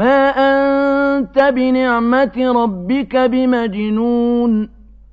مَا أَنتَ بِنِعْمَةِ رَبِّكَ بِمَجْنُونٍ